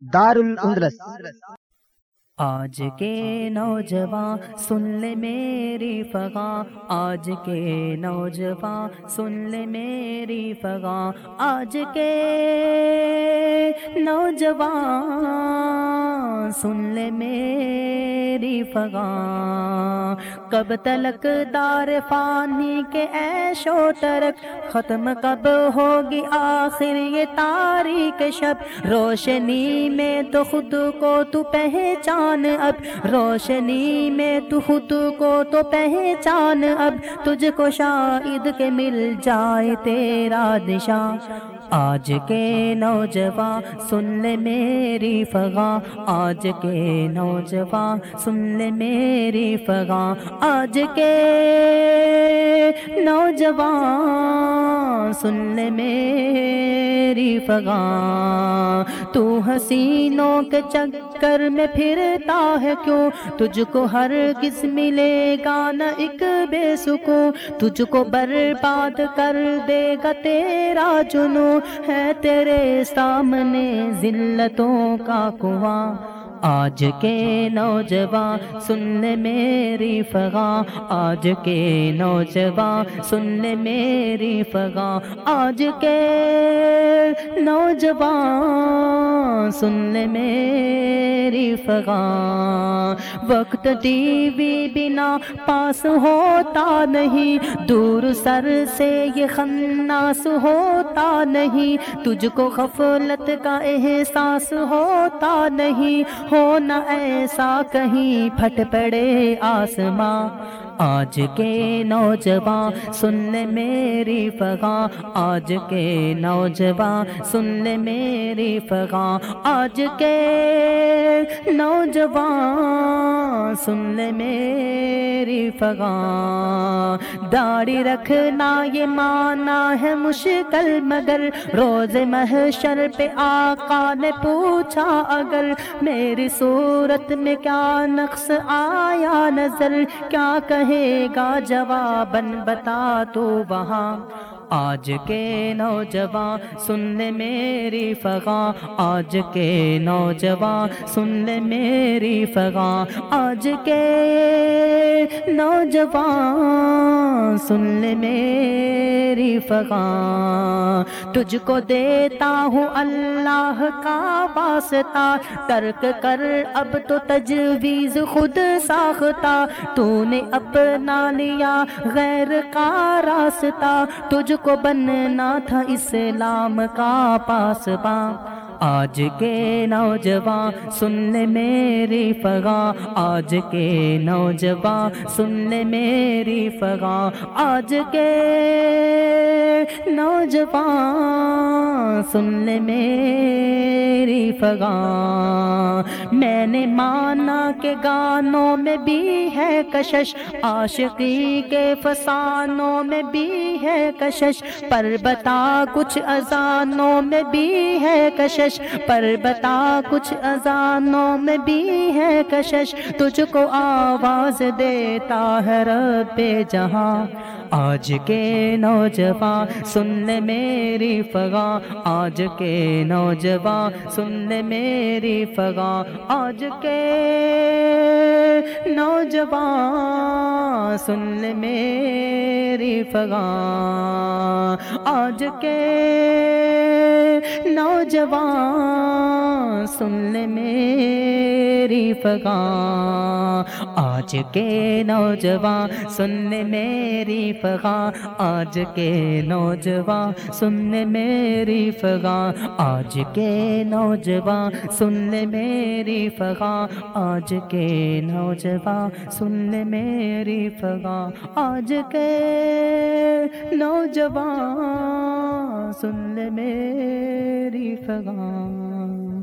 دار الاندلس آج کے نوجوان، سن لے میری فغاں۔ آج کے نوجوان، سن لے میری فغاں۔ آج کے نوجوان، سن لے میری فغاں۔ کب تلک دار فانی کے ایش و ترک۔ ختم کب ہوگی آخر یہ تاریخ شب۔ روشنی میں تو خود کو تو پہچان اب۔ روشنی میں تو خود کو تو پہچان اب۔ تجھ کو شاید کے مل جائے تیرا دشا آج کے نوجوان، سن لے میری فغاں۔ آج کے نوجوان، سن لے میری فغاں۔ آج کے نوجوان، سن لے میری فغاں۔ تو حسینوں کے چکر میں پھرتا ہے کیوں؟ تجھ کو ہر کس ملے گا نہ ایک بے سکون۔ تجھ کو برباد کر دے گا تیرا جنو ہے تیرے سامنے ذلتوں کا کنواں۔ آج کے نوجوان، سن میری فغاں۔ آج کے نوجوان، سن میری فغاں۔ آج کے نوجوان، سن میری فغاں۔ وقت ٹی وی بنا پاس ہوتا نہیں، دور سر سے یہ خناس ہوتا نہیں۔ تجھ کو غفلت کا احساس ہوتا نہیں۔ ہو نہ ایسا کہیں پھٹ پڑے آسماں۔ آج کے نوجوان، سن میری فغاں۔ آج کے نوجوان، سن میری فغاں۔ آج کے نوجوان، سن میری فغاں۔ داڑھی رکھنا یہ مانا ہے مشکل، مگر روز محشر پہ آقا نے پوچھا، اگر میری صورت میں کیا نقص آیا نظر؟ کیا رہے گا جوابن بتا تو وہاں آج کے نوجوان، سن لے میری فغاں۔ آج کے نوجوان، سن لے میری فغاں۔ آج کے نوجوان، سن لے میری فغاں۔ تجھ کو دیتا ہوں اللہ کا واسطہ۔ ترک کر، اب تو تجویز خود ساختہ۔ تو نے اپنا لیا غیر کا راستہ۔ تجھ کو بننا تھا اسلام کا پاس آج کے نوجوان، سن لے میری فغاں۔ آج کے نوجوان، سن لے میری فغاں۔ آج کے نوجوان، سن لے میری فغاں میں نے مانا کہ گانوں میں بھی ہے کشش، عاشقی کے فسانوں میں بھی ہے کشش۔ پر بتا کچھ اذانوں میں بھی ہے کشش۔ پر بتا کچھ اذانوں میں بھی ہے کشش۔ تجھ کو آواز دیتا ہے رب جہاں۔ آج کے نوجوان، سن میری فغاں۔ آج کے نوجوان، سن میری فغاں۔ آج کے نوجوان، سن میری فغاں۔ آج کے نوجوان، سن میری فغاں آج کے نوجوان سن میری فغاں آج کے نوجوان سن میری فغاں آج کے نوجوان سن میری فغاں آج کے نوجوان سن میری فغاں آج کے نوجوان سن میری فغاں